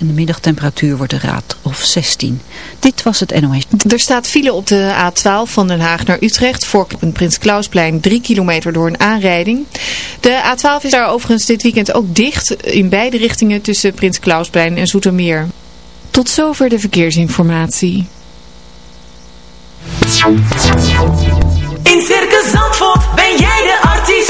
en de middagtemperatuur wordt een raad of 16. Dit was het NOS. Er staat file op de A12 van Den Haag naar Utrecht voor een Prins Klausplein 3 kilometer door een aanrijding. De A12 is daar overigens dit weekend ook dicht in beide richtingen tussen Prins Klausplein en Zoetermeer. Tot zover de verkeersinformatie. In Circus Zandvoort ben jij de artiest.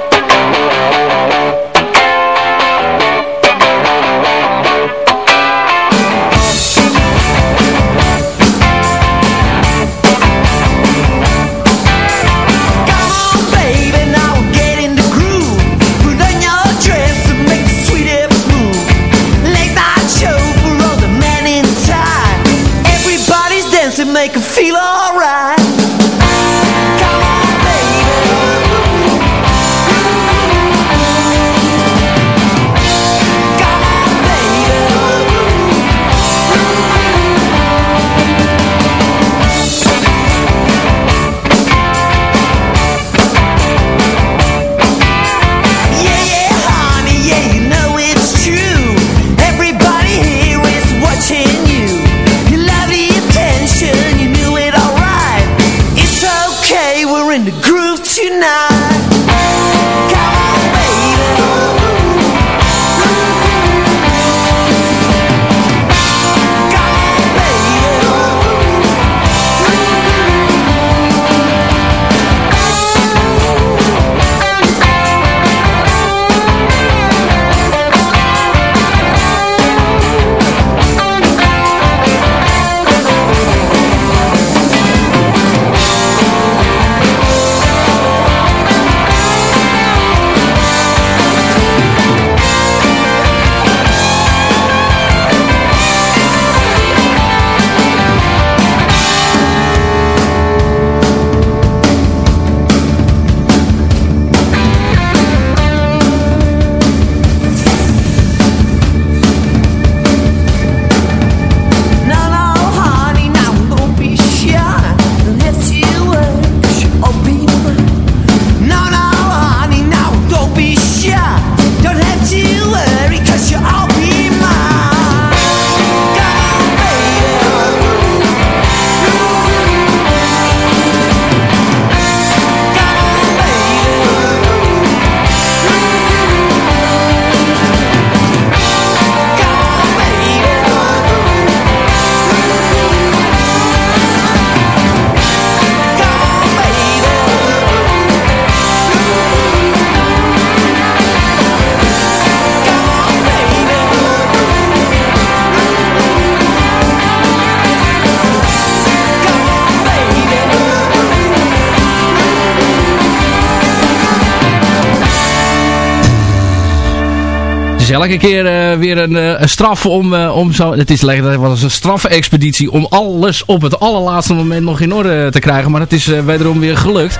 Elke keer uh, weer een, uh, een, straf om, uh, om zo... Het is lekker, dat was een strafexpeditie om alles op het allerlaatste moment nog in orde te krijgen. Maar het is wederom weer gelukt.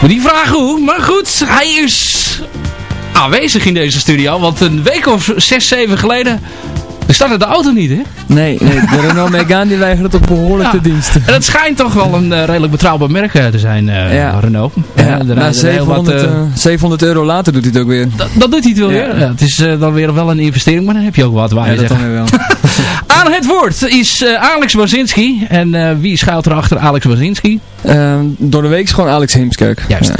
Moet niet vragen hoe, maar goed, hij is aanwezig in deze studio. Want een week of zes, zeven geleden startte de auto niet, hè? Nee, nee de Renault Megane die weigerde toch behoorlijk de diensten. En dat schijnt toch wel een uh, redelijk betrouwbaar merk te zijn, uh, ja. Renault. Ja, uh, na 700, wat, 700 euro later doet hij het ook weer. Dat doet hij het wel weer. Ja, het is dan weer wel een investering, maar dan heb je ook wat waar ja, je dat wel. Aan het woord is Alex Wazinski. En wie schuilt er achter Alex Wazinski? Ehm, door de week is gewoon Alex Heemskerk. Juist.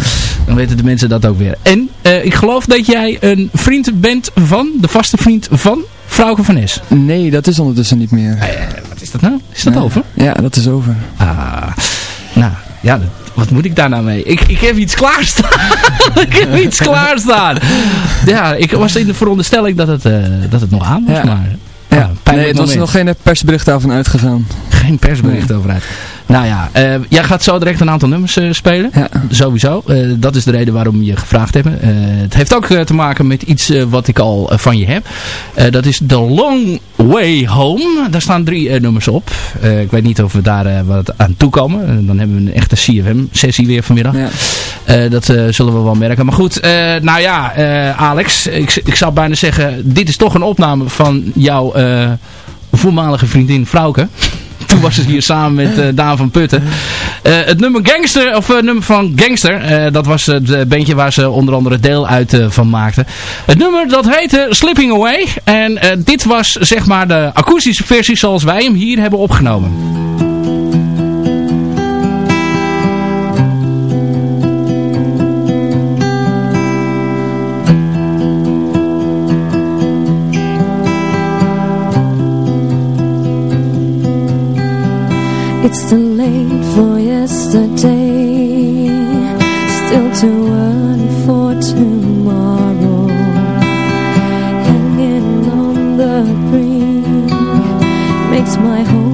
Dan weten de mensen dat ook weer. En ik geloof dat jij een vriend bent van, de vaste vriend van Frauke van Nes? Nee, dat is ondertussen niet meer. Uh, wat is dat nou? Is dat over? Ja, dat is over. Ah, nou, ja, wat moet ik daar nou mee? Ik, ik heb iets klaarstaan. ik heb iets klaarstaan. Ja, ik was in de veronderstelling dat het, uh, dat het nog aan was, ja. maar... Ja, nee, het was nog geen persbericht daarvan uitgegaan. Geen persbericht nee. over uit. Nou ja, uh, jij gaat zo direct een aantal nummers uh, spelen. Ja. Sowieso. Uh, dat is de reden waarom je gevraagd hebt. het heeft ook te maken met iets wat ik al van je heb. dat is The Long Way Home. Daar staan drie nummers op. ik weet niet of we daar wat aan toekomen. dan hebben we een echte CFM-sessie weer vanmiddag. Ja. dat zullen we wel merken. Maar goed, nou ja, Alex. Ik, ik zou bijna zeggen, dit is toch een opname van jouw voormalige vriendin Frauke. Toen was het hier samen met uh, Daan van Putten. Uh, het nummer Gangster, of uh, nummer van Gangster, dat was het bandje waar ze onder andere deel uit van maakten. Het nummer dat heette Slipping Away. En dit was zeg maar de akoestische versie zoals wij hem hier hebben opgenomen. It's too late for yesterday. Still too early for tomorrow. Hanging on the brink Makes my hope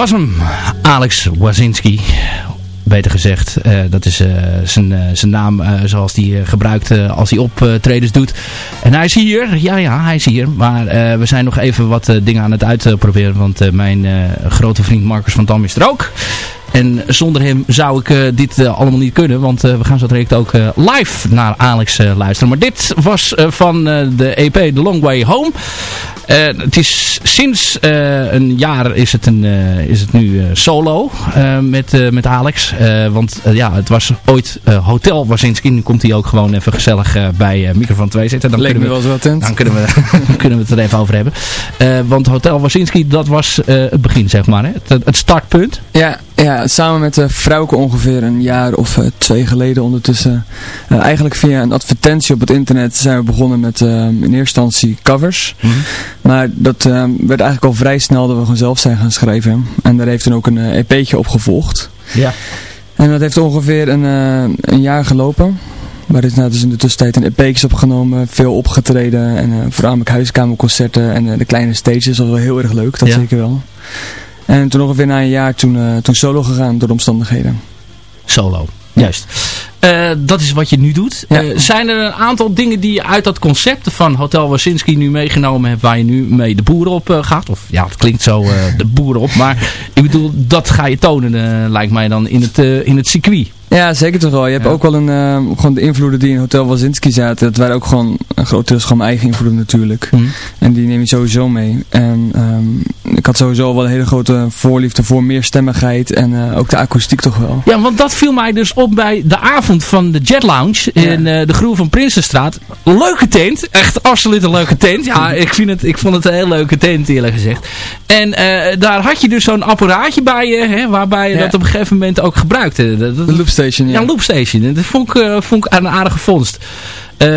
was hem. Alex Wazinski. Beter gezegd, uh, dat is uh, zijn, uh, zijn naam zoals hij gebruikt als hij optredens doet. En hij is hier, ja ja, hij is hier. Maar we zijn nog even wat dingen aan het uitproberen. Want mijn grote vriend Marcus van Dam is er ook. En zonder hem zou ik dit allemaal niet kunnen. Want we gaan zo direct ook live naar Alex luisteren. Maar dit was van de EP The Long Way Home. Het is sinds een jaar is het, een, is het nu solo met, met Alex. want ja, het was ooit Hotel Wazinski. Nu komt hij ook gewoon even gezellig bij microfoon 2 zitten. Dan Leek kunnen we, wel. Dan kunnen we, kunnen we het er even over hebben. want Hotel Wazinski, dat was het begin zeg maar. Hè? Het, het startpunt. Ja, ja, samen met de Vrouwke ongeveer een jaar of twee geleden ondertussen. eigenlijk via een advertentie op het internet zijn we begonnen met in eerste instantie covers. Mhm. Maar dat werd eigenlijk al vrij snel dat we gewoon zelf zijn gaan schrijven. En daar heeft dan ook een EP'tje op gevolgd. Ja. En dat heeft ongeveer een, een jaar gelopen. Maar is nou dus in de tussentijd een EP'tjes opgenomen, veel opgetreden. En uh, voornamelijk huiskamerconcerten en de kleine stages. Dat was wel heel erg leuk, dat Ja. zeker wel. En toen ongeveer na een jaar toen, eh, toen solo gegaan door de omstandigheden. Solo, juist. Eh, dat is wat je nu doet. Ja. Eh, zijn er een aantal dingen die je uit dat concept van Hotel Wasinski nu meegenomen hebt waar je nu mee de boeren op eh, gaat? Of ja, het klinkt zo de boeren op, maar ik bedoel, dat ga je tonen lijkt mij dan in het, in het circuit. Ja, zeker toch wel. Je hebt Ja. ook wel een, eh, gewoon de invloeden die in Hotel Wazinski zaten. Dat waren ook gewoon een groot deel is gewoon mijn eigen invloeden natuurlijk. Hm. En die neem je sowieso mee. En ehm, ik had sowieso wel een hele grote voorliefde voor meerstemmigheid en eh, ook de akoestiek toch wel. Ja, want dat viel mij dus op bij de avond van de Jet Lounge in eh, de Groeve van Prinsenstraat. Leuke tent, echt absoluut een leuke tent. Ja, ik, vind het, ik vond het een heel leuke tent eerlijk gezegd. En eh, daar had je dus zo'n apparaatje bij je, hè, waarbij je Ja. dat op een gegeven moment ook gebruikte. Dat, dat- loopstation, ja. Ja, loopstation. En Dat vond ik, eh, vond ik een aardige vondst. Eh,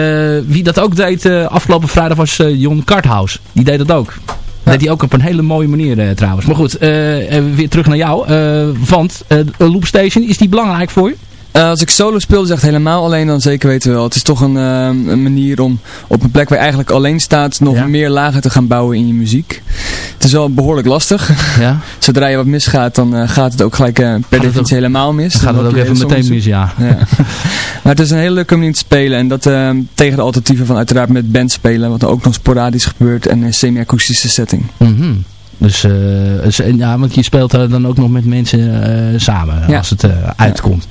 wie dat ook deed eh, afgelopen vrijdag was Jon Karthaus. Die deed dat ook. Dat deed hij ook op een hele mooie manier trouwens. Maar goed, weer terug naar jou. Want een loopstation, is die belangrijk voor je? Eh, als ik solo speel, zegt helemaal alleen dan zeker weten wel. Het is toch een, eh, een manier om op een plek waar je eigenlijk alleen staat nog Ja. meer lagen te gaan bouwen in je muziek. Het is wel behoorlijk lastig. Ja. Zodra je wat misgaat, dan eh, gaat het ook gelijk per het definitie ook- helemaal mis. Dan gaat het loop ook even meteen mis, ja. Ja. maar het is een hele leuke manier te spelen. En dat eh, tegen de alternatieven van uiteraard met band spelen. Wat er ook nog sporadisch gebeurt. En een semi-akoestische setting. Mhm. Dus, dus, ja, want je speelt dan ook nog met mensen samen Ja. als het uitkomt.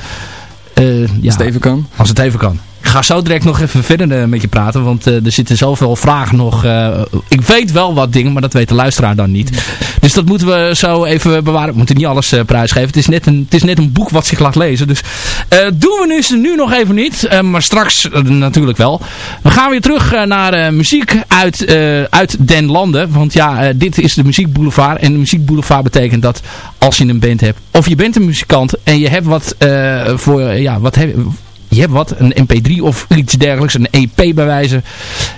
Eh, ja, Als het even kan. Als het even kan. Ik ga zo direct nog even verder eh, met je praten, want eh, er zitten zoveel vragen nog. ik weet wel wat dingen, maar dat weet de luisteraar dan niet. Dus dat moeten we zo even bewaren. We moeten niet alles eh, prijsgeven. Het is, net een, het is net een boek wat zich laat lezen. Dus eh, doen we dus nu nog even niet, eh, maar straks natuurlijk wel. We gaan weer terug naar muziek uit, uit den landen. Want ja, dit is de muziekboulevard. En de muziekboulevard betekent dat als je een band hebt, of je bent een muzikant en je hebt wat voor, ja, wat heb je hebt wat, een mp3 of iets dergelijks, een EP bij wijze.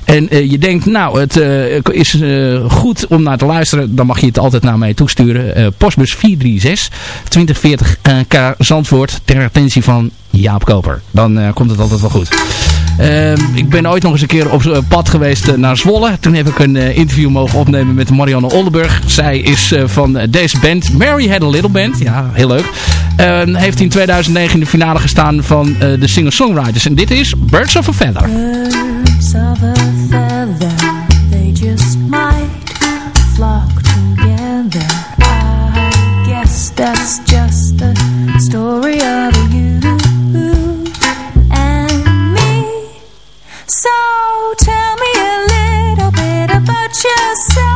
En eh, je denkt, nou, het eh, is eh, goed om naar te luisteren, dan mag je het altijd naar mij toesturen. Postbus 436 2040 eh, K Zandvoort ter attentie van Jaap Koper. Dan komt het altijd wel goed. Ehm, ik ben ooit nog eens een keer op eh, pad geweest eh, naar Zwolle. Toen heb ik een eh, interview mogen opnemen met Marianne Oldenburg. Zij is van deze band. Mary Had a Little Band. Ja, heel leuk. Ehm, heeft in 2009 in de finale gestaan van de singer-songwriters. En dit is Birds of a Feather. Birds of a feather, they just might flock together. I guess that's just the story of you So tell me a little bit about yourself.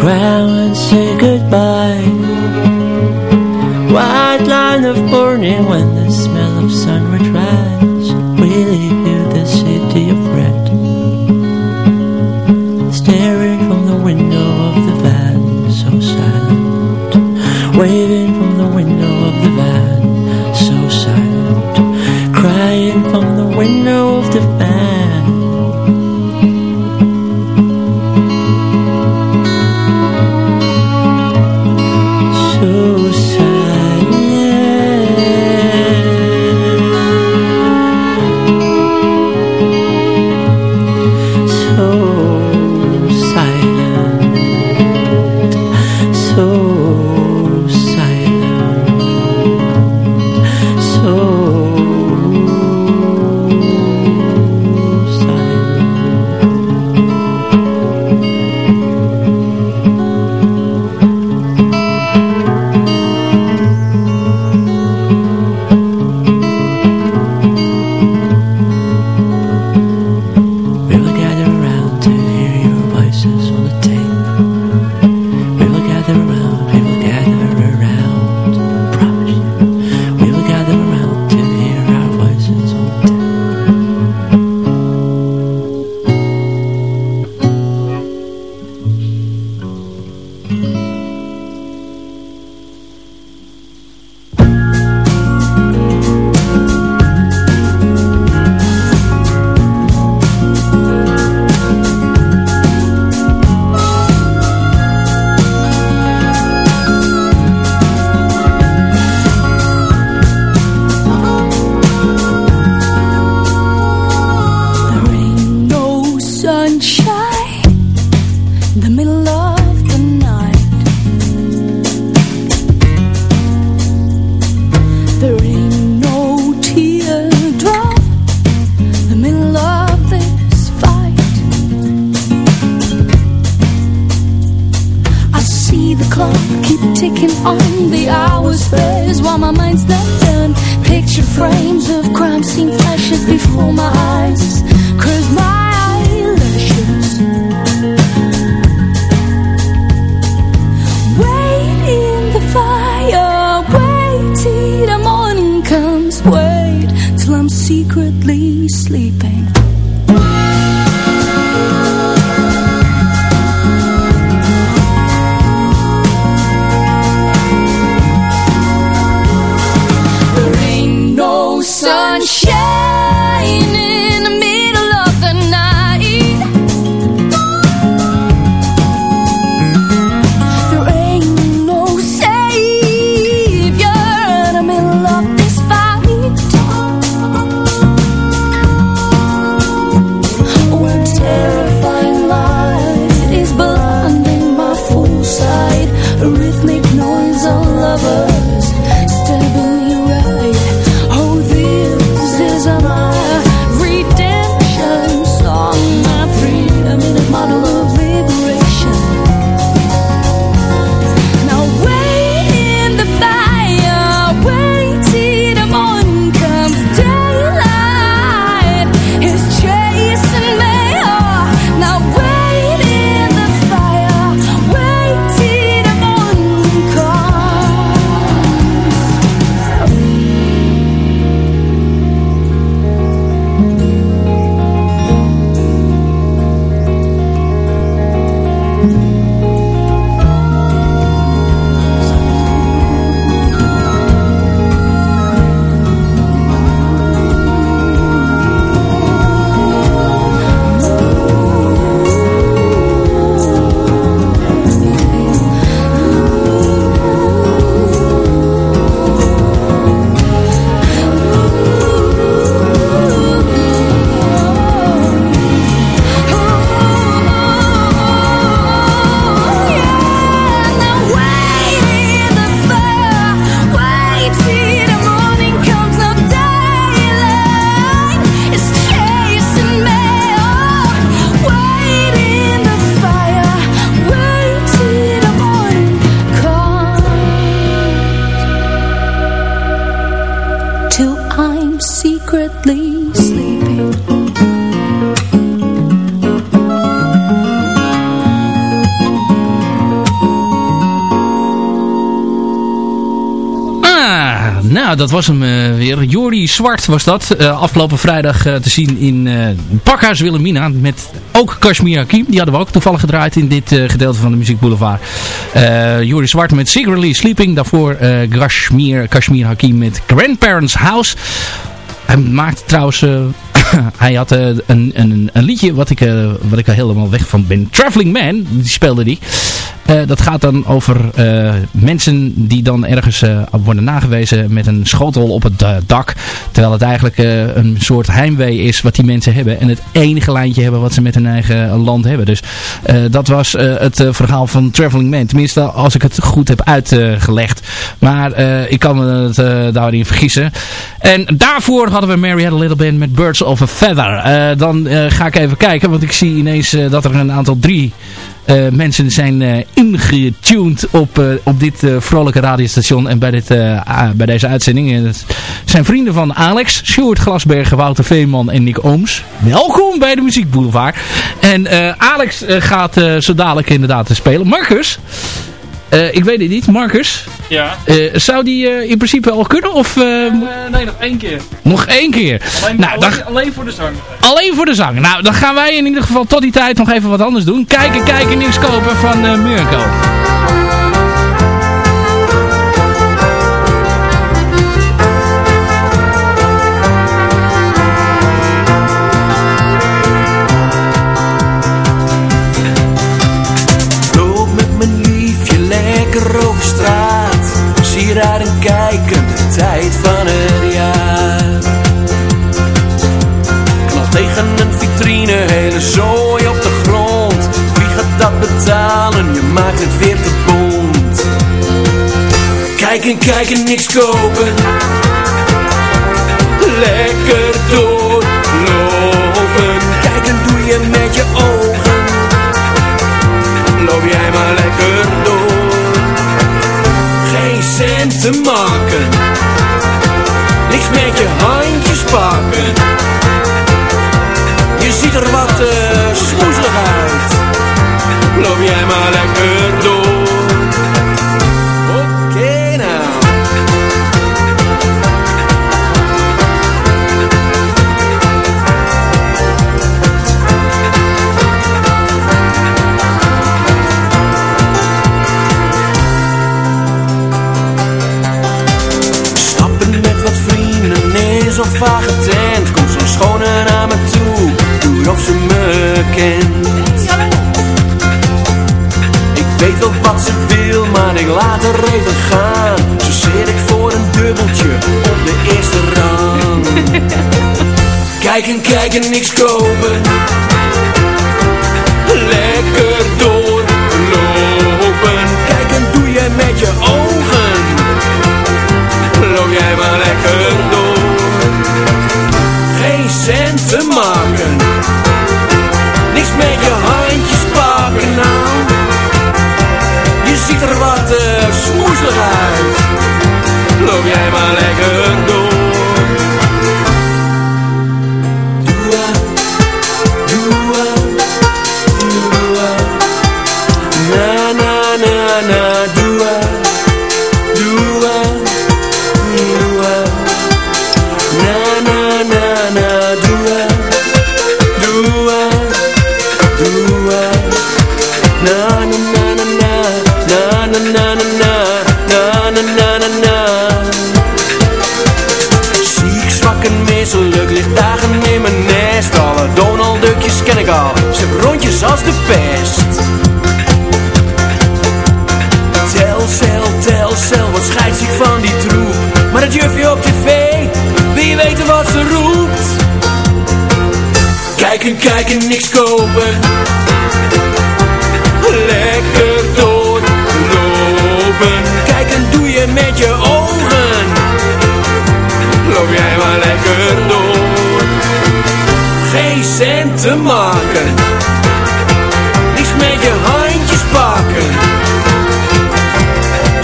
crown and say goodbye. White line of morning when the smell of sun returns dat was hem eh, weer. Jordi Zwart was dat. Eh, afgelopen vrijdag eh, te zien in Pakhuis Wilhelmina. Met ook Kashmir Hakim. Die hadden we ook toevallig gedraaid in dit gedeelte van de Muziek Boulevard. Jordi Zwart met Secretly Sleeping. Daarvoor Kashmir, Kashmir Hakim met Grandparents House. Hij maakt trouwens... hij had een, een, een liedje wat ik, wat ik helemaal weg van ben. Traveling Man, die speelde die. Uh, dat gaat dan over uh, mensen die dan ergens uh, worden nagewezen met een schotel op het dak. Terwijl het eigenlijk een soort heimwee is wat die mensen hebben. En het enige lijntje hebben wat ze met hun eigen land hebben. Dus dat was het verhaal van Traveling Man. Tenminste als ik het goed heb uitgelegd. maar ik kan me daarin vergissen. En daarvoor hadden we Mary Had A Little Band met Birds of a Feather. dan ga ik even kijken. Want ik zie ineens dat er een aantal drie uh, mensen zijn uh, ingetuned op, uh, op dit vrolijke radiostation en bij, dit, bij deze uitzending. Het zijn vrienden van Alex, Sjoerd Glasbergen, Wouter Veeman en Nick Ooms. Welkom bij de Muziek Boulevard. En Alex gaat zo dadelijk inderdaad spelen. Marcus, uh, ik weet het niet. Marcus? Ja? Uh, zou die uh, in principe al kunnen? Of, nee, nog één keer. Nog één keer? Alleen, nou, alleen, dan, alleen, voor de zang. Alleen voor de zang. Nou, dan gaan wij in ieder geval tot die tijd nog even wat anders doen. Kijken, kijken, niks kopen van uh, Kijken, kijken, niks kopen. Lekker doorlopen. Kijken doe je met je ogen. Loop jij maar lekker door. Cent te maken. Niks met je handjes pakken. Je ziet er wat uh, uit. Loop jij maar lekker laat er even gaan. Zo zit ik voor een dubbeltje Op de eerste rang. Kijken, kijken, niks kopen Kijken, niks kopen. Lekker doorlopen. Kijken doe je met je ogen. Loop jij maar lekker door. Geen cent te maken. Niks met je handjes pakken.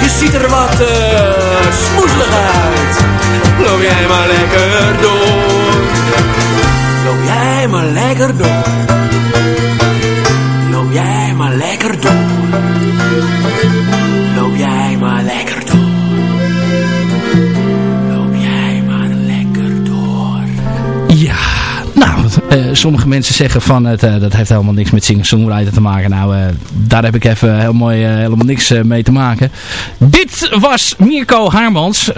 Je ziet er wat uh, smoezelig uit. Loop jij maar lekker sommige mensen zeggen van het, eh, dat heeft helemaal niks met singer-songwriter te maken. Nou, eh, daar heb ik even heel mooi eh, helemaal niks mee te maken. Dit was Mirko Haarmans,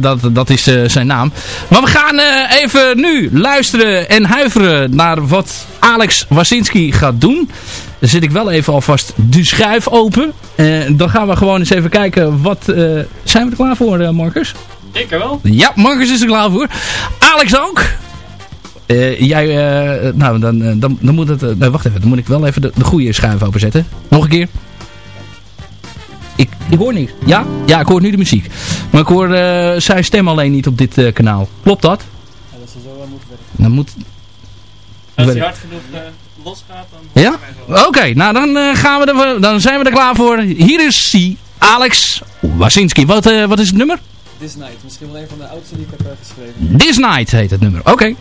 dat, dat is zijn naam. Maar we gaan even nu luisteren en huiveren naar wat Alex Wasinski gaat doen. Dan zit ik wel even alvast de schuif open. Dan gaan we gewoon eens even kijken wat... zijn we er klaar voor, Marcus? Ik er wel. Ja, Marcus is er klaar voor. Alex ook. Eh, jij, eh, nou, dan, eh, dan, dan moet het... nee, wacht even, dan moet ik wel even de, de goede schuif openzetten. Nog een keer. Ik, ik hoor niks. Ja? Ja, ik hoor nu de muziek. Maar ik hoor eh, zijn stem alleen niet op dit eh, kanaal. Klopt dat? Ja, dat zou zo wel moeten werken. Dan moet... Als hij hard genoeg uh, losgaat, dan... Ja? Oké, nou dan, eh, gaan we er, dan zijn we er klaar voor. Hier is hij, Alex Wasinski. Wat, eh, wat is het nummer? This Night, misschien wel een van de oudste die ik heb geschreven. This Night heet het nummer. Oké.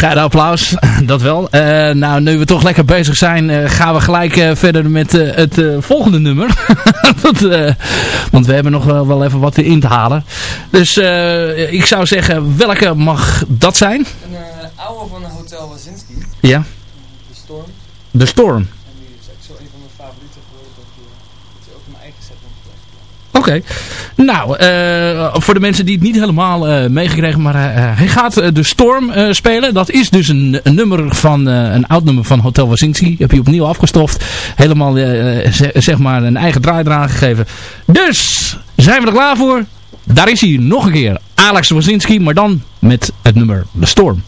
Bescheiden applaus, dat wel. Eh, nou, nu we toch lekker bezig zijn, eh, gaan we gelijk eh, verder met het volgende nummer. dat, want we hebben nog wel, even wat in te halen. Dus ik zou zeggen, welke mag dat zijn? Een oude van Hotel Wazinski. Ja, De Storm. de Storm. En die is echt zo een van mijn favorieten geworden dat ik dat is ook in mijn eigen set nog Oké. Nou, eh, voor de mensen die het niet helemaal eh, meegekregen, maar eh, hij gaat de Storm spelen. Dat is dus een, nummer van, een oud nummer van Hotel Wazinski. Heb je opnieuw afgestoft. Helemaal, ze- zeg maar, een eigen draai eraan gegeven. Dus, zijn we er klaar voor? Daar is hij nog een keer. Alex Wazinski, maar dan met het nummer De Storm.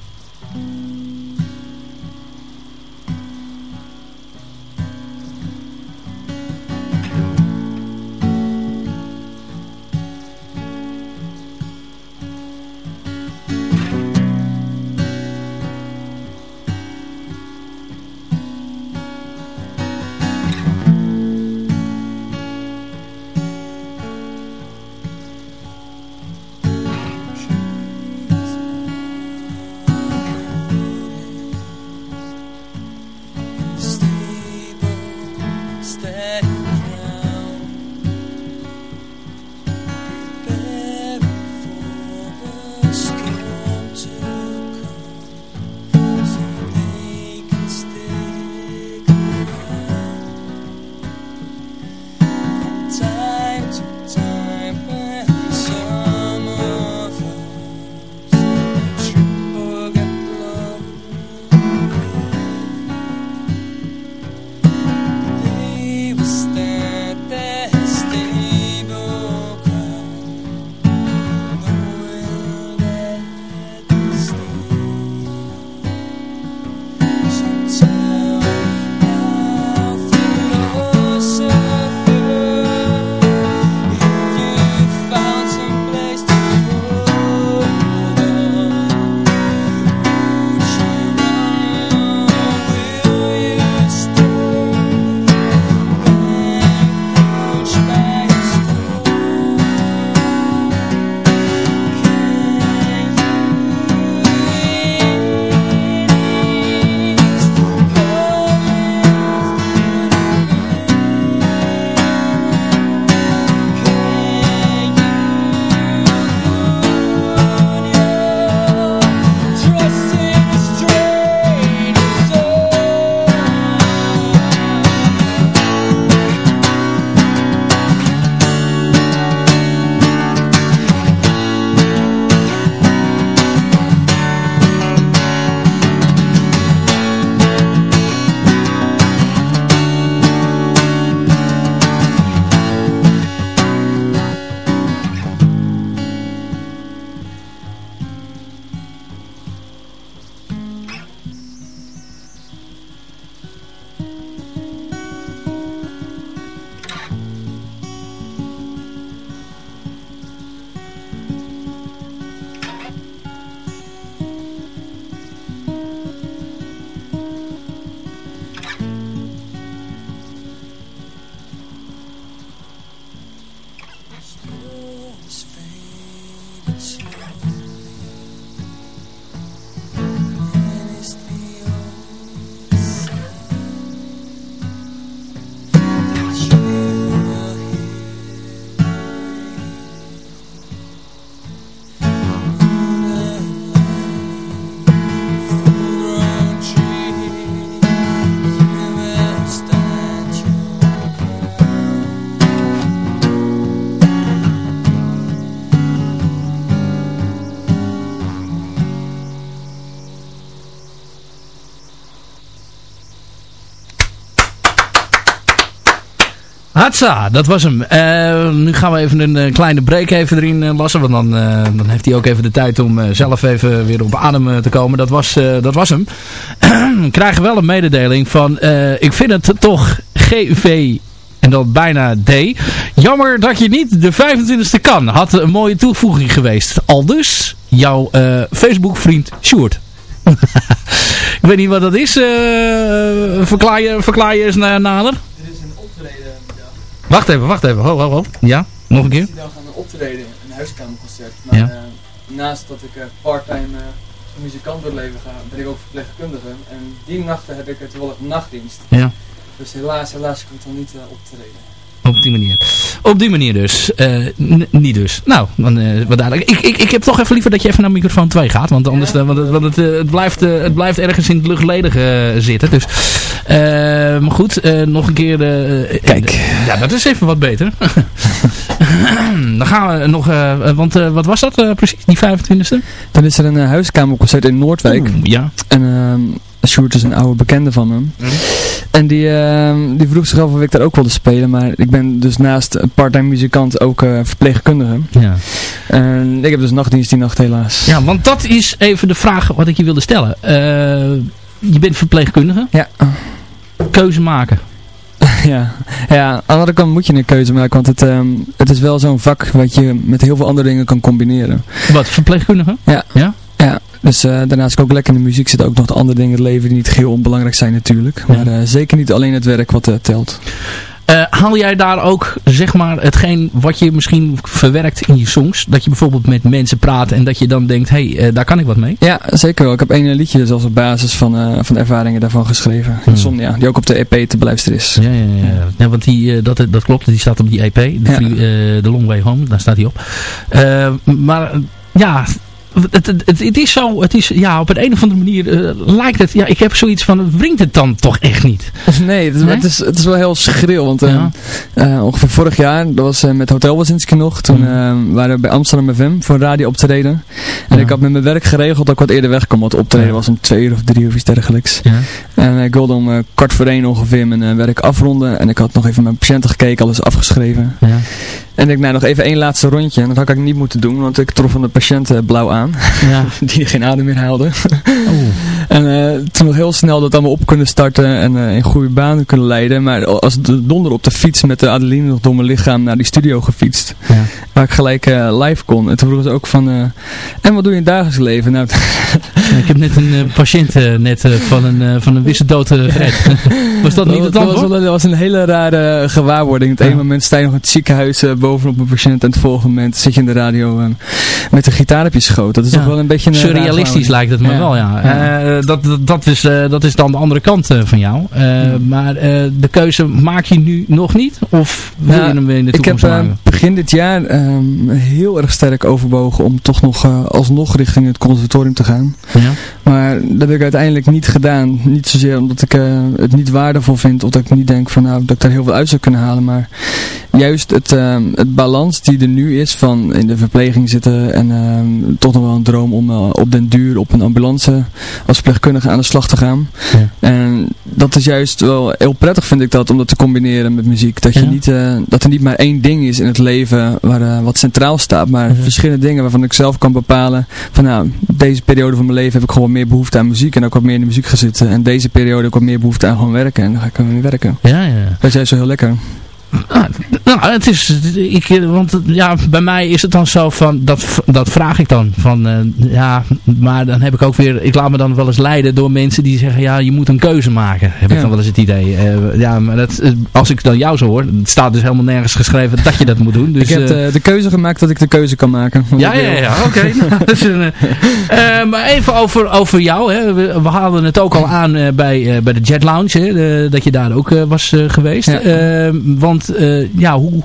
Dat was hem. Eh, nu gaan we even een eh, kleine break even erin eh, lassen. Want dan, dan heeft hij ook even de tijd om zelf even weer op adem te komen. Dat was, dat was hem. Krijgen wel een mededeling van... ik vind het toch GUV en dan bijna D. Jammer dat je niet de 25e kan. Had een mooie toevoeging geweest. Al dus jouw Facebook vriend Sjoerd. ik weet niet wat dat is. verklaar, je, verklaar je eens na- nader. Wacht even, wacht even. Ho, ho, ho. Ja, nog een keer. Die dag gaan optreden, een huiskamerconcert. Maar Ja. eh, naast dat ik eh, parttime eh, muzikant door het leven ga, ben ik ook verpleegkundige. En die nachten heb ik er toevallig nachtdienst. Ja. Dus helaas, helaas kan ik dan niet uh, optreden. Op die manier. Op die manier dus. Uh, niet dus. Nou, dan, uh, wat duidelijk. Ik, ik, ik heb toch even liever dat je even naar microfoon 2 gaat. Want anders want, het, want het, het, blijft, het blijft ergens in het luchtledige zitten. Dus, maar goed, nog een keer. Kijk. ja, dat is even wat beter. dan gaan we nog. want wat was dat precies, die 25e? Dan is er een huiskamerconcert in Noordwijk. Oeh, ja. En Sjoerd is een oude bekende van hem. Mm. En die, uh, die vroeg zich af of ik daar ook wilde spelen. Maar ik ben dus naast part-time muzikant ook uh, verpleegkundige. Ja. En ik heb dus nachtdienst die nacht helaas. Ja, want dat is even de vraag wat ik je wilde stellen. Uh, je bent verpleegkundige. Ja. Keuze maken. ja. ja, aan de andere kant moet je een keuze maken. Want het, um, het is wel zo'n vak wat je met heel veel andere dingen kan combineren. Wat, verpleegkundige? Ja. Ja? Ja, dus uh, daarnaast ook lekker in de muziek zitten ook nog de andere dingen in het leven die niet heel onbelangrijk zijn natuurlijk. Maar uh, zeker niet alleen het werk wat uh, telt. haal jij daar ook zeg maar hetgeen wat je misschien verwerkt in je songs? Dat je bijvoorbeeld met mensen praat en dat je dan denkt, hé, hey, daar kan ik wat mee? Ja, zeker wel. Ik heb één liedje zelfs op basis van, van de ervaringen daarvan geschreven. Hmm. Insomnia, die ook op de EP te beluisteren is. Ja, ja, ja. ja. ja want die, dat, dat klopt, die staat op die EP, de, ja. the Long Way Home, daar staat die op. maar ja... Het, het, het, is zo, het is, ja, op een, een of andere manier uh, lijkt het, ja, ik heb zoiets van, wringt het dan toch echt niet? Nee, het is, nee? Het is, het is wel heel schril, want uh, uh, ongeveer vorig jaar, dat was met Hotel Wazinski nog, toen mm. waren we bij Amsterdam FM voor radio op te reden. En ja. ik had met mijn werk geregeld dat ik wat eerder wegkwam, want optreden ja. was om twee uur of drie uur of iets dergelijks. Ja. En ik wilde om kwart voor één ongeveer mijn werk afronden en ik had nog even mijn patiënten gekeken, alles afgeschreven. En ik nou nog even één laatste rondje. En dat had ik niet moeten doen, want ik trof een patiënt blauw aan. Ja. die geen adem meer haalde. Oh. en uh, toen nog heel snel dat allemaal op kunnen starten en uh, in goede banen kunnen leiden. Maar als de donder op de fiets met de Adeline nog door mijn lichaam naar die studio gefietst. Ja. Waar ik gelijk uh, live kon. En toen vroegen ze ook van, en wat doe je in het dagelijks leven? Nou, ja, ik heb net een patiënt net van een, van een wisse dood gered. was dat niet het antwoord? Dat was, een hele rare gewaarwording. Het ene moment sta je nog in het ziekenhuis bovenop een patiënt en het volgende moment zit je in de radio met een gitaar op je schoot. Dat is ja. toch wel een beetje... Een Surrealistisch lijkt het me ja. wel, ja. ja. Uh, dat, dat, dat, is, uh, dat is dan de andere kant uh, van jou. Maar de keuze maak je nu nog niet? Of wil je hem weer in de toekomst Ik heb begin dit jaar um, heel erg sterk overwogen om toch nog alsnog richting het conservatorium te gaan. Maar dat heb ik uiteindelijk niet gedaan. Niet zozeer omdat ik het niet waardevol vind of dat ik niet denk van nou dat ik daar heel veel uit zou kunnen halen. Maar juist het, het balans die er nu is van in de verpleging zitten en um, toch nog wel een droom om uh, op den duur op een ambulance als verpleegkundige aan de slag te gaan. Ja. En dat is juist wel heel prettig vind ik dat, om dat te combineren met muziek. Dat, je ja. niet, uh, dat er niet maar één ding is in het leven waar, uh, wat centraal staat, maar verschillende dingen waarvan ik zelf kan bepalen van nou, deze periode van mijn leven heb ik gewoon meer behoefte aan muziek en ook wat meer in de muziek gaan zitten. En deze periode ik wat meer behoefte aan gewoon werken en dan ga ik gewoon werken. Ja, ja. Dat is juist zo heel lekker. Ah, nou, het is, ik, want ja, bij mij is het dan zo van, dat, dat vraag ik dan, van uh, ja, maar dan heb ik ook weer, ik laat me dan wel eens leiden door mensen die zeggen, ja, je moet een keuze maken, heb Ja. ik dan wel eens het idee. Uh, ja, maar dat, uh, als ik dan jou zo hoor, het staat dus helemaal nergens geschreven dat je dat moet doen. Dus, ik heb de, de keuze gemaakt dat ik de keuze kan maken. Ja, ja, ja, oké. Okay. maar even over, over jou. Hè. We, we haalden het ook al aan bij, bij de Jet Lounge. Hè, dat je daar ook was geweest. Ja. Ehm, want ja, hoe...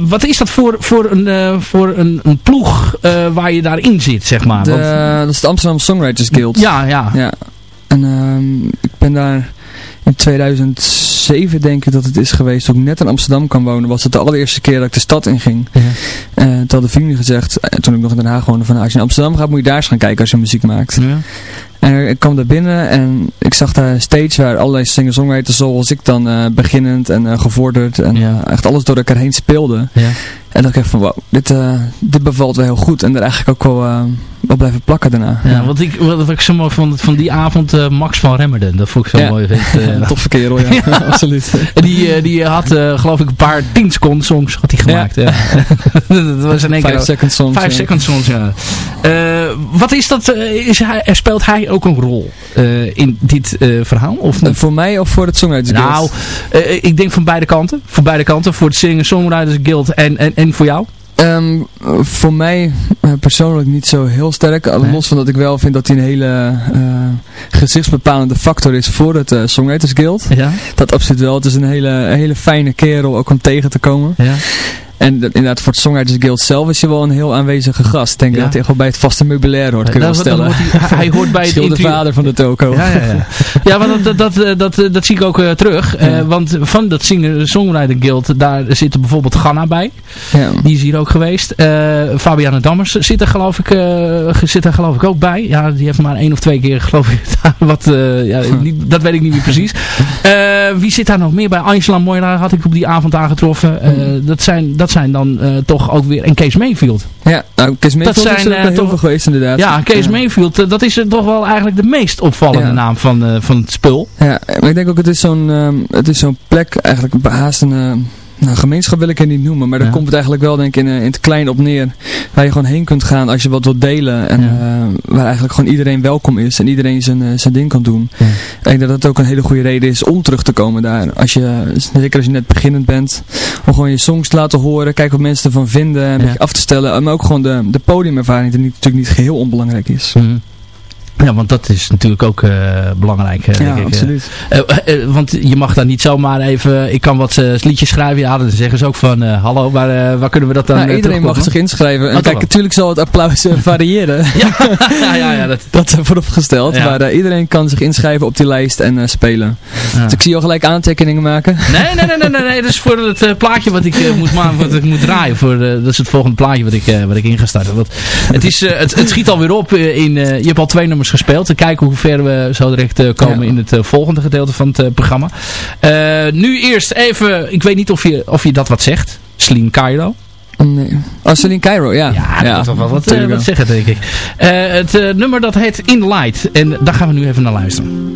Wat is dat voor, voor, een, voor een, een ploeg waar je daarin zit, zeg maar? De, Want, dat is de Amsterdam Songwriters Guild. Ja, ja. ja. En um, ik ben daar in 2007 denk ik dat het is geweest, toen ik net in Amsterdam kan wonen, was het de allereerste keer dat ik de stad inging. Ja. Uh, toen hadden vrienden gezegd, toen ik nog in Den Haag woonde, van als je in Amsterdam gaat moet je daar eens gaan kijken als je muziek maakt. Ja. En ik kwam daar binnen en ik zag daar een stage waar allerlei singer-songwriters zoals ik dan uh, beginnend en gevorderd en ja. echt alles door elkaar heen speelden. Ja. En dan dacht ik van wow, dit, dit bevalt wel heel goed en daar eigenlijk ook wel wel blijven plakken daarna. Ja, Wat, ik, wat ik zo mooi vond van die avond, uh, Max van Remmerden. Dat vond ik zo ja. mooi. Vind, Toffe kerel, ja. ja. absoluut. Die, uh, die had geloof ik een paar 10 seconden songs had hij gemaakt. Ja. dat was in één keer... 5 second songs. 5 second songs, ja. wat is dat? is hij, speelt hij ook een rol in dit verhaal? Of niet? voor mij of voor het Songwriters Guild? Nou, ik denk van beide kanten. Voor beide kanten. Voor het Singer Songwriters Guild en, en, en voor jou. Ehm, voor mij eh, persoonlijk niet zo heel sterk. Al Los van dat ik wel vind dat hij een hele eh, gezichtsbepalende factor is voor het eh, Songwriters Guild. Ja. Dat absoluut wel. Het is een hele, een hele fijne kerel ook om tegen te komen. Ja. En inderdaad, voor het Songwriters Guild zelf is je wel een heel aanwezige gast. Ik denk Ja. dat hij gewoon bij het vaste meubilair hoort, kun je wel stellen. hij, hij hoort bij het interieur- vader van de toko. Ja, ja, ja. ja maar dat, dat, dat, dat, zie ik ook eh, terug. Eh, want van dat Singer Songwriter Guild, daar zit bijvoorbeeld Ganna bij. Ja. Die is hier ook geweest. Eh Fabiana Dammers zit er, geloof ik, zit er geloof ik ook bij. Ja, die heeft maar één of twee keer geloof ik wat, ja, niet, dat weet ik niet meer precies. Wie zit daar nog meer bij? Angela Moira had ik op die avond aangetroffen. Eh, dat, zijn, dat zijn dan eh, toch ook weer... En Kees Mayfield. Ja, nou, Kees Mayfield Dat is er heel toch- geweest inderdaad. Ja, Kees Ja. Mayfield, eh, dat is toch wel eigenlijk de meest opvallende Ja. naam van, van het spul. Ja, maar ik denk ook het is zo'n ehm, het is zo'n plek, eigenlijk haast een nou, gemeenschap wil ik het niet noemen, maar daar Ja. komt het eigenlijk wel denk ik in, eh, in het klein op neer. Waar je gewoon heen kunt gaan als je wat wilt delen en Ja. eh, waar eigenlijk gewoon iedereen welkom is en iedereen zijn, eh, zijn ding kan doen. Ja. En ik denk dat dat ook een hele goede reden is om terug te komen daar. Als je, zeker als je net beginnend bent, om gewoon je songs te laten horen, kijken wat mensen ervan vinden, een beetje af te stellen, maar ook gewoon de, de podiumervaring die natuurlijk niet geheel onbelangrijk is. Mhm. Ja, want dat is natuurlijk ook eh, belangrijk. Ja, denk ik, eh. absoluut. Eh, want je mag daar niet zomaar even... Ik kan wat liedjes schrijven. Ja, dan zeggen ze ook van... hallo, waar, waar kunnen we dat dan Nou, iedereen mag zich inschrijven. En Oh, toch kijk, natuurlijk zal het applaus variëren. ja, ja, ja, dat... Dat vooropgesteld. Ja. Maar iedereen kan zich inschrijven op die lijst en spelen. Ja. Dus ik zie al gelijk aantekeningen maken. Nee, nee, nee, nee, nee, nee. Dat is voor het plaatje wat ik, moet maken, wat ik moet draaien. Voor, dat is het volgende plaatje wat ik, wat ik in ga starten. Want het, is, het, het schiet alweer op. in, je hebt al twee nummers gespeeld. We kijken hoe ver we zo direct eh, komen Ja. in het eh, volgende gedeelte van het eh, programma. Nu eerst even, ik weet niet of je, of je dat wat zegt. Sleen Cairo. Nee. Oh, Celine Cairo, ja. Ja, dat moet toch wel wat, zeggen, denk ik. Het nummer dat heet In Light. En daar gaan we nu even naar luisteren.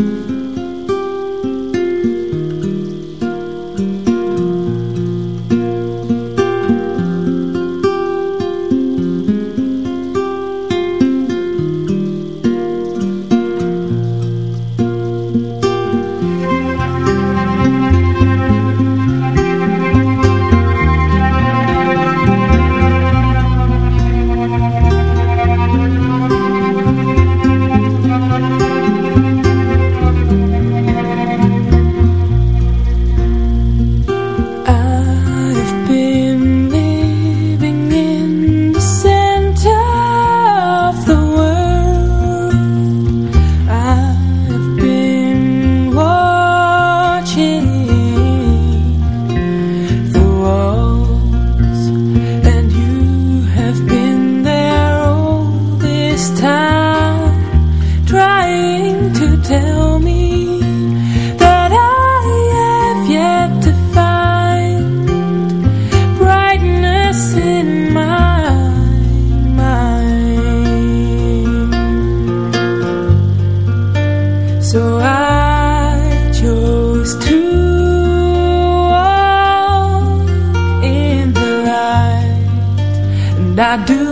I do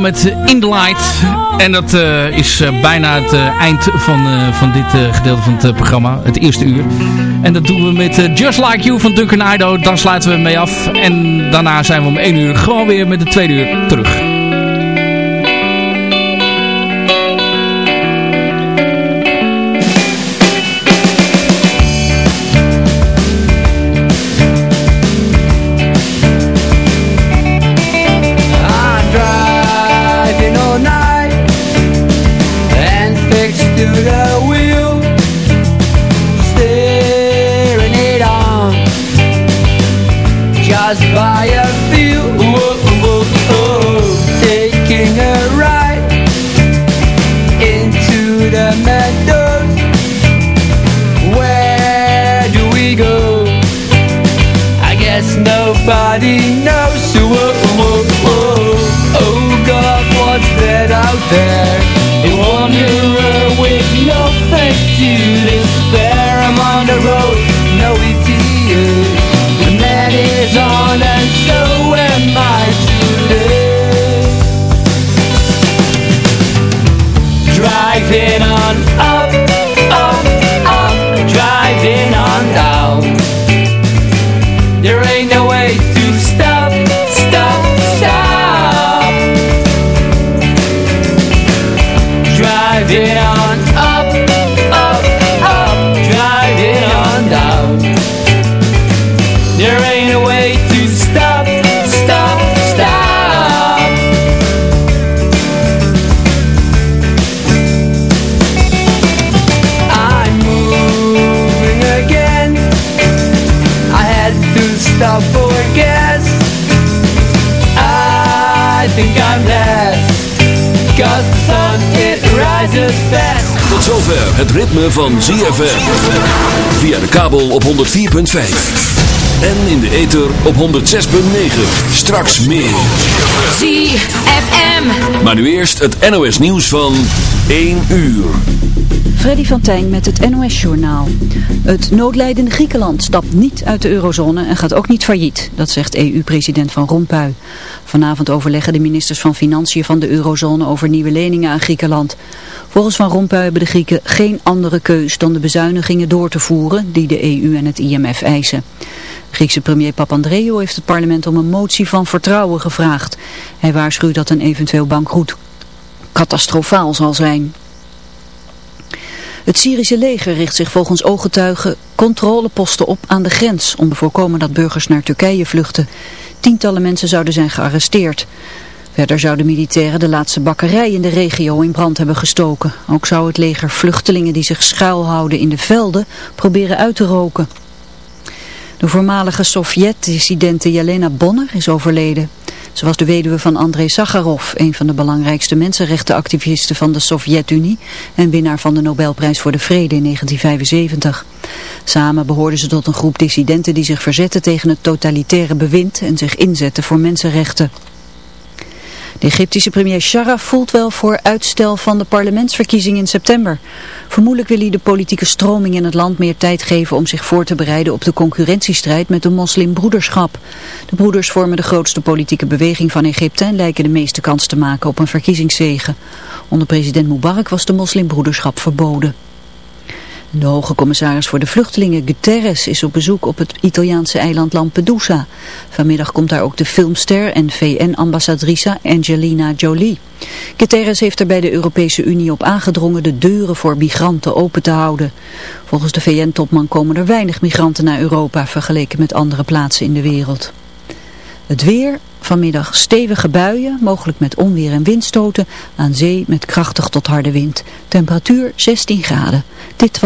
Met In The Light. En dat uh, is uh, bijna het eind van, van dit gedeelte van het programma. Het eerste uur. En dat doen we met Just Like You van Duncan Ido. Dan sluiten we mee af. En daarna zijn we om 1 uur gewoon weer met de tweede uur terug. Just by a few whoa, whoa, whoa, Taking a ride Into the meadows Where do we go? I guess nobody knows. Oh God, what's that out there? A wanderer Driving on stop for gas I think I'm Cause the sun, it rises fast Tot zover het ritme van ZFM Via de kabel op 104.5 en in de ether op 106.9. Straks meer. ZFM. Maar nu eerst het NOS nieuws van 1 uur. Freddy van Tijn met het NOS Journaal. Het noodlijdende Griekenland stapt niet uit de eurozone en gaat ook niet failliet. Dat zegt EU-president Van Rompuy. Vanavond overleggen de ministers van Financiën van de eurozone over nieuwe leningen aan Griekenland. Volgens Van Rompuy hebben de Grieken geen andere keus dan de bezuinigingen door te voeren die de EU en het IMF eisen. Griekse premier Papandreou heeft het parlement om een motie van vertrouwen gevraagd. Hij waarschuwt dat een eventueel bankroet catastrofaal zal zijn. Het Syrische leger richt zich volgens ooggetuigen controleposten op aan de grens om te voorkomen dat burgers naar Turkije vluchten. Tientallen mensen zouden zijn gearresteerd. Verder zouden militairen de laatste bakkerij in de regio in brand hebben gestoken. Ook zou het leger vluchtelingen die zich schuilhouden in de velden proberen uit te roken. De voormalige Sovjet-dissidente Jelena Bonner is overleden. Ze was de weduwe van Andrei Sakharov, een van de belangrijkste mensenrechtenactivisten van de Sovjet-Unie en winnaar van de Nobelprijs voor de Vrede in 1975. Samen behoorden ze tot een groep dissidenten die zich verzetten tegen het totalitaire bewind en zich inzetten voor mensenrechten. De Egyptische premier Sharaf voelt wel voor uitstel van de parlementsverkiezing in september. Vermoedelijk wil hij de politieke stroming in het land meer tijd geven om zich voor te bereiden op de concurrentiestrijd met de moslimbroederschap. De broeders vormen de grootste politieke beweging van Egypte en lijken de meeste kans te maken op een verkiezingszege. Onder president Mubarak was de moslimbroederschap verboden. De hoge commissaris voor de vluchtelingen Guterres is op bezoek op het Italiaanse eiland Lampedusa. Vanmiddag komt daar ook de filmster en VN-ambassadrice Angelina Jolie. Guterres heeft er bij de Europese Unie op aangedrongen de deuren voor migranten open te houden. Volgens de VN-topman komen er weinig migranten naar Europa vergeleken met andere plaatsen in de wereld. Het weer, vanmiddag stevige buien, mogelijk met onweer en windstoten, aan zee met krachtig tot harde wind. Temperatuur 16 graden. Dit was